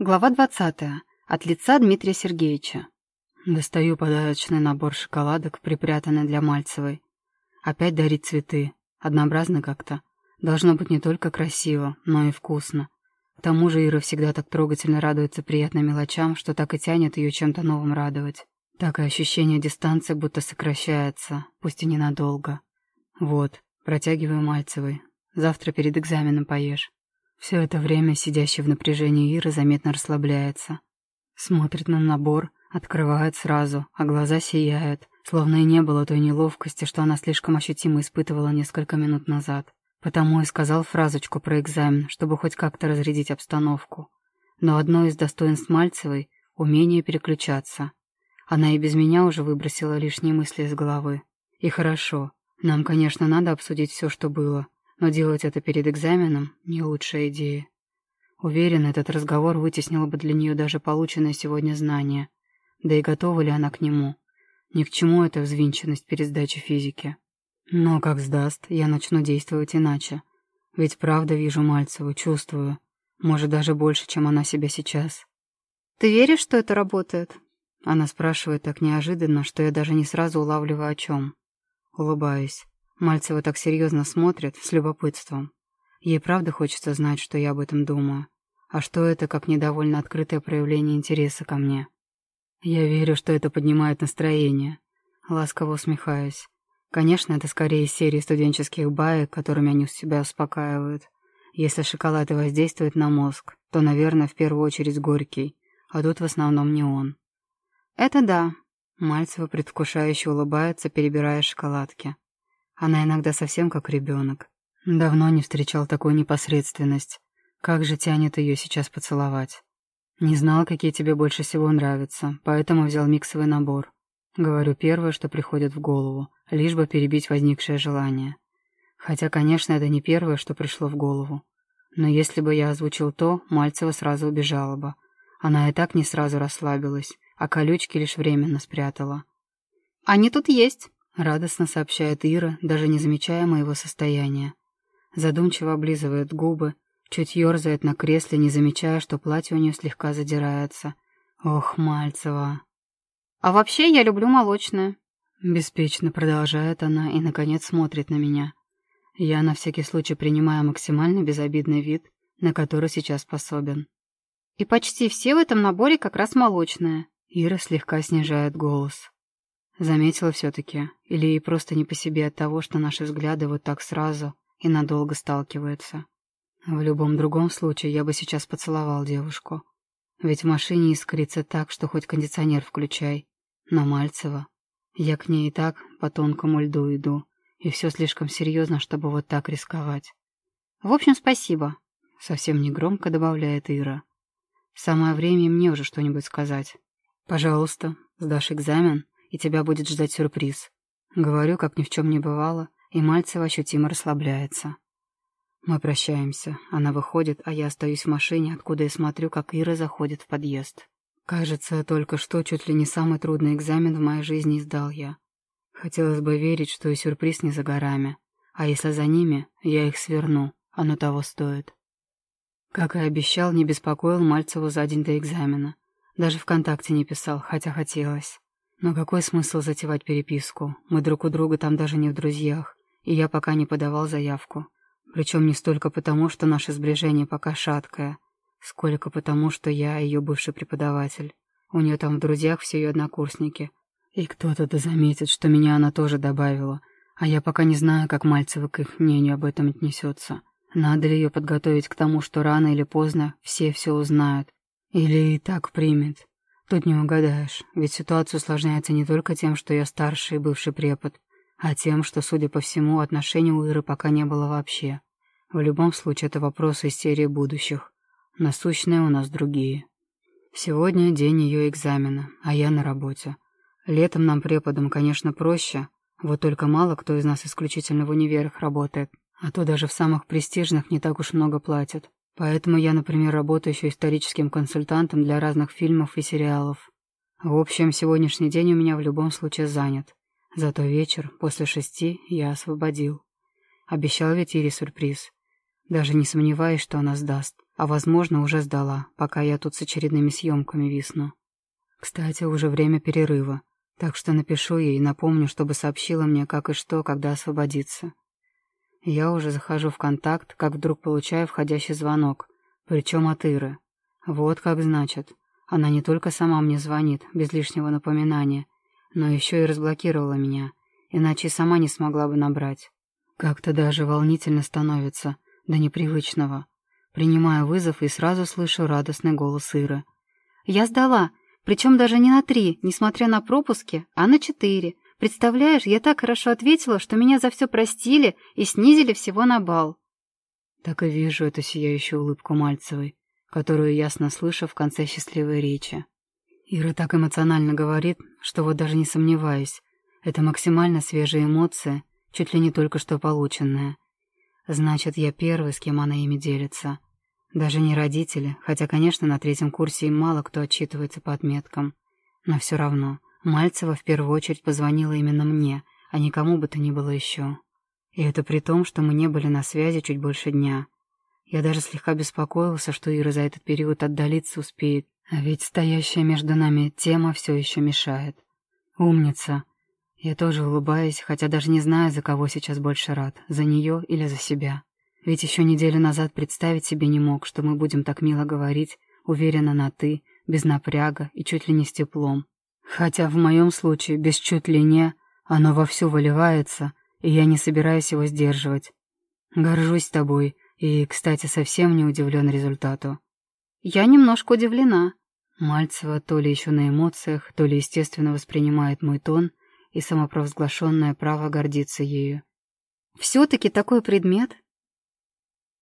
Глава 20. От лица Дмитрия Сергеевича. Достаю подарочный набор шоколадок, припрятанный для Мальцевой. Опять дарить цветы. Однообразно как-то. Должно быть не только красиво, но и вкусно. К тому же Ира всегда так трогательно радуется приятным мелочам, что так и тянет ее чем-то новым радовать. Так и ощущение дистанции будто сокращается, пусть и ненадолго. Вот, протягиваю Мальцевой. Завтра перед экзаменом поешь. Все это время сидящий в напряжении Ира заметно расслабляется. Смотрит на набор, открывает сразу, а глаза сияют, словно и не было той неловкости, что она слишком ощутимо испытывала несколько минут назад. Потому и сказал фразочку про экзамен, чтобы хоть как-то разрядить обстановку. Но одно из достоинств Мальцевой — умение переключаться. Она и без меня уже выбросила лишние мысли из головы. И хорошо. Нам, конечно, надо обсудить все, что было, но делать это перед экзаменом — не лучшая идея. Уверен, этот разговор вытеснил бы для нее даже полученное сегодня знание. Да и готова ли она к нему? Ни к чему эта взвинченность перед сдачей физики. Но как сдаст, я начну действовать иначе. Ведь правда вижу Мальцеву, чувствую. Может, даже больше, чем она себя сейчас. «Ты веришь, что это работает?» Она спрашивает так неожиданно, что я даже не сразу улавливаю о чем. Улыбаюсь. Мальцева так серьезно смотрит, с любопытством. Ей правда хочется знать, что я об этом думаю. А что это, как недовольно открытое проявление интереса ко мне? Я верю, что это поднимает настроение. Ласково усмехаюсь. Конечно, это скорее из серии студенческих баек, которыми они себя успокаивают. Если шоколад и воздействует на мозг, то, наверное, в первую очередь горький, а тут в основном не он. «Это да», — Мальцева предвкушающе улыбается, перебирая шоколадки. Она иногда совсем как ребенок. Давно не встречал такую непосредственность. Как же тянет ее сейчас поцеловать. Не знал, какие тебе больше всего нравятся, поэтому взял миксовый набор. Говорю первое, что приходит в голову, лишь бы перебить возникшее желание. Хотя, конечно, это не первое, что пришло в голову. Но если бы я озвучил то, Мальцева сразу убежала бы. Она и так не сразу расслабилась, а колючки лишь временно спрятала. «Они тут есть», Радостно сообщает Ира, даже не замечая моего состояния. Задумчиво облизывает губы, чуть ерзает на кресле, не замечая, что платье у нее слегка задирается. Ох, Мальцева. А вообще я люблю молочное. Беспечно продолжает она и, наконец, смотрит на меня. Я на всякий случай принимаю максимально безобидный вид, на который сейчас способен. И почти все в этом наборе как раз молочное. Ира слегка снижает голос. Заметила все-таки, или ей просто не по себе от того, что наши взгляды вот так сразу и надолго сталкиваются. В любом другом случае я бы сейчас поцеловал девушку. Ведь в машине искрится так, что хоть кондиционер включай. Но Мальцева. Я к ней и так по тонкому льду иду, и все слишком серьезно, чтобы вот так рисковать. В общем, спасибо. Совсем негромко добавляет Ира. Самое время мне уже что-нибудь сказать. Пожалуйста, сдашь экзамен, и тебя будет ждать сюрприз. Говорю, как ни в чем не бывало, и Мальцева ощутимо расслабляется. Мы прощаемся. Она выходит, а я остаюсь в машине, откуда я смотрю, как Ира заходит в подъезд. Кажется, только что чуть ли не самый трудный экзамен в моей жизни сдал я. Хотелось бы верить, что и сюрприз не за горами. А если за ними, я их сверну. Оно того стоит. Как и обещал, не беспокоил Мальцеву за день до экзамена. Даже ВКонтакте не писал, хотя хотелось. Но какой смысл затевать переписку? Мы друг у друга там даже не в друзьях, и я пока не подавал заявку. Причем не столько потому, что наше сближение пока шаткое, сколько потому, что я ее бывший преподаватель. У нее там в друзьях все ее однокурсники. И кто-то да заметит, что меня она тоже добавила, а я пока не знаю, как Мальцева к их мнению об этом отнесется. Надо ли ее подготовить к тому, что рано или поздно все все узнают? Или и так примет? Тут не угадаешь, ведь ситуация усложняется не только тем, что я старший и бывший препод, а тем, что, судя по всему, отношений у Иры пока не было вообще. В любом случае, это вопросы из серии будущих. Насущные у нас другие. Сегодня день ее экзамена, а я на работе. Летом нам, преподам, конечно, проще, вот только мало кто из нас исключительно в универах работает, а то даже в самых престижных не так уж много платят. Поэтому я, например, работаю еще историческим консультантом для разных фильмов и сериалов. В общем, сегодняшний день у меня в любом случае занят. Зато вечер, после шести, я освободил. Обещал ведь Ире сюрприз. Даже не сомневаюсь, что она сдаст. а, возможно, уже сдала, пока я тут с очередными съемками висну. Кстати, уже время перерыва, так что напишу ей и напомню, чтобы сообщила мне, как и что, когда освободиться. Я уже захожу в контакт, как вдруг получаю входящий звонок, причем от Иры. Вот как значит. Она не только сама мне звонит, без лишнего напоминания, но еще и разблокировала меня, иначе сама не смогла бы набрать. Как-то даже волнительно становится, до непривычного. Принимаю вызов и сразу слышу радостный голос Иры. «Я сдала, причем даже не на три, несмотря на пропуски, а на четыре. Представляешь, я так хорошо ответила, что меня за все простили и снизили всего на бал». Так и вижу эту сияющую улыбку Мальцевой, которую ясно слышу в конце счастливой речи. Ира так эмоционально говорит, что вот даже не сомневаюсь. Это максимально свежие эмоции, чуть ли не только что полученные. Значит, я первый, с кем она ими делится. Даже не родители, хотя, конечно, на третьем курсе им мало кто отчитывается по отметкам. Но все равно, Мальцева в первую очередь позвонила именно мне, а никому бы то ни было еще. И это при том, что мы не были на связи чуть больше дня. Я даже слегка беспокоился, что Ира за этот период отдалиться успеет, а ведь стоящая между нами тема все еще мешает. Умница. Я тоже улыбаюсь, хотя даже не знаю, за кого сейчас больше рад, за нее или за себя. Ведь еще неделю назад представить себе не мог, что мы будем так мило говорить, уверенно на «ты», без напряга и чуть ли не с теплом. Хотя в моем случае без чуть ли не оно вовсю выливается, и я не собираюсь его сдерживать. Горжусь тобой, и, кстати, совсем не удивлен результату. Я немножко удивлена. Мальцева то ли еще на эмоциях, то ли естественно воспринимает мой тон и самопровозглашенное право гордиться ею. Все-таки такой предмет